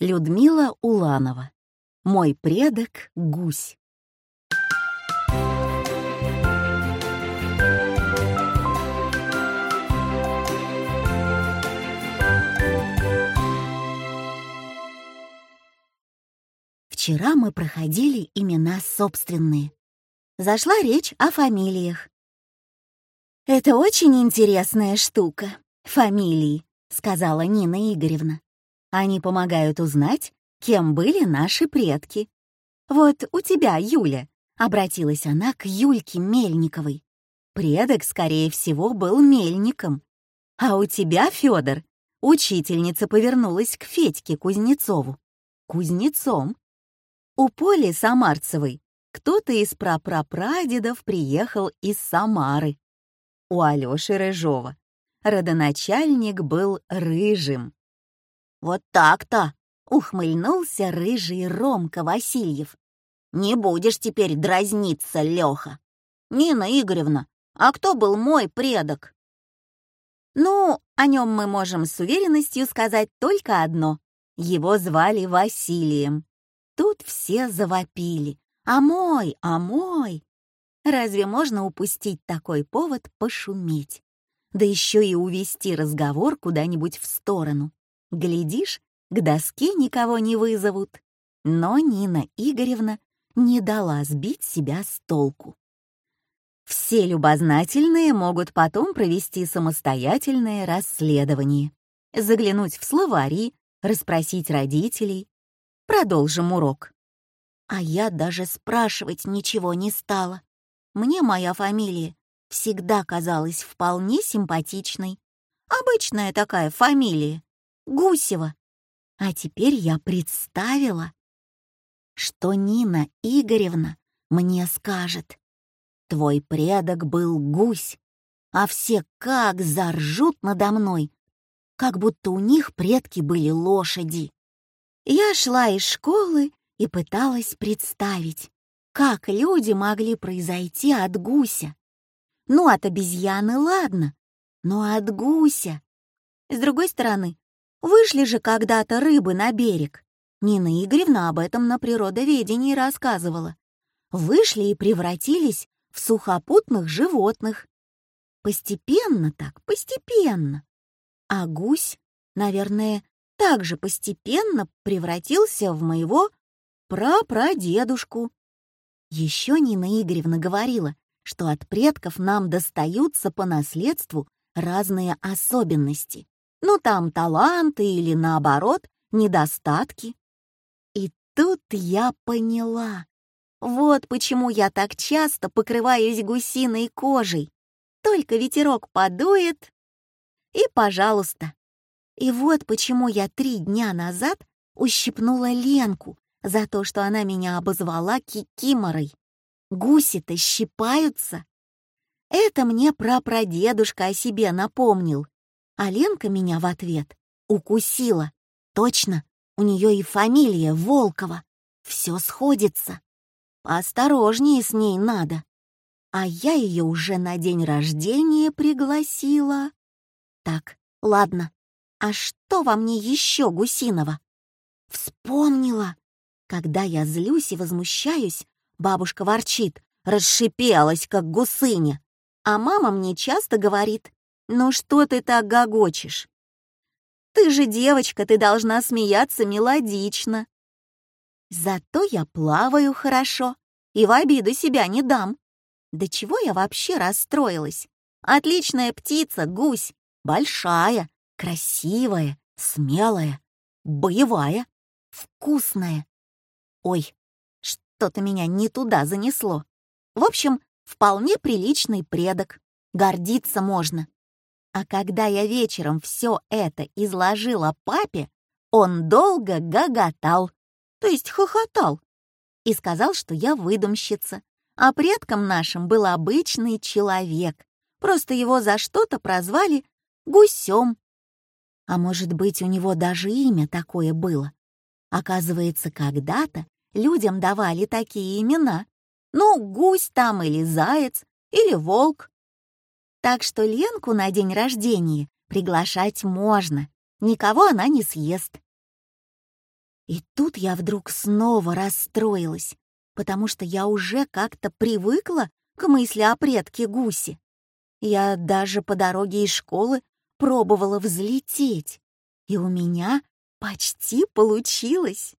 Людмила Уланова. Мой предок — гусь. Вчера мы проходили имена собственные. Зашла речь о фамилиях. «Это очень интересная штука — фамилии», — сказала Нина Игоревна. Они помогают узнать, кем были наши предки. Вот у тебя, Юля, обратилась она к Юльке Мельниковой. Предок, скорее всего, был мельником. А у тебя, Федор, учительница повернулась к Федьке Кузнецову. Кузнецом. У Поли Самарцевой кто-то из прапрапрадедов приехал из Самары. У Алёши Рыжова родоначальник был рыжим. «Вот так-то!» — ухмыльнулся рыжий Ромка Васильев. «Не будешь теперь дразниться, Леха. Нина Игоревна, а кто был мой предок?» «Ну, о нем мы можем с уверенностью сказать только одно. Его звали Василием. Тут все завопили. «А мой, а мой!» Разве можно упустить такой повод пошуметь? Да еще и увести разговор куда-нибудь в сторону. Глядишь, к доске никого не вызовут. Но Нина Игоревна не дала сбить себя с толку. Все любознательные могут потом провести самостоятельное расследование, заглянуть в словари, расспросить родителей. Продолжим урок. А я даже спрашивать ничего не стала. Мне моя фамилия всегда казалась вполне симпатичной. Обычная такая фамилия. Гусева. А теперь я представила, что Нина Игоревна мне скажет. Твой предок был гусь, а все как заржут надо мной, как будто у них предки были лошади. Я шла из школы и пыталась представить, как люди могли произойти от гуся. Ну, от обезьяны ладно, но от гуся. С другой стороны, Вышли же когда-то рыбы на берег. Нина Игоревна об этом на природоведении рассказывала. Вышли и превратились в сухопутных животных. Постепенно так, постепенно. А гусь, наверное, также постепенно превратился в моего прапрадедушку. Еще Нина Игоревна говорила, что от предков нам достаются по наследству разные особенности. Ну, там таланты или, наоборот, недостатки. И тут я поняла. Вот почему я так часто покрываюсь гусиной кожей. Только ветерок подует, и пожалуйста. И вот почему я три дня назад ущипнула Ленку за то, что она меня обозвала кикиморой. Гуси-то щипаются. Это мне прапрадедушка о себе напомнил. А Ленка меня в ответ укусила. Точно, у нее и фамилия Волкова. Все сходится. Осторожнее с ней надо. А я ее уже на день рождения пригласила. Так, ладно. А что во мне еще гусиного? Вспомнила. Когда я злюсь и возмущаюсь, бабушка ворчит, расшипелась, как гусыня. А мама мне часто говорит, «Ну что ты так гогочешь? Ты же девочка, ты должна смеяться мелодично». Зато я плаваю хорошо и в обиду себя не дам. Да чего я вообще расстроилась? Отличная птица, гусь, большая, красивая, смелая, боевая, вкусная. Ой, что-то меня не туда занесло. В общем, вполне приличный предок. Гордиться можно. А когда я вечером все это изложила папе, он долго гоготал, то есть хохотал, и сказал, что я выдумщица, а предком нашим был обычный человек, просто его за что-то прозвали гусем. А может быть, у него даже имя такое было. Оказывается, когда-то людям давали такие имена. Ну, гусь там или заяц, или волк. Так что Ленку на день рождения приглашать можно. Никого она не съест. И тут я вдруг снова расстроилась, потому что я уже как-то привыкла к мысли о предке гуси. Я даже по дороге из школы пробовала взлететь, и у меня почти получилось.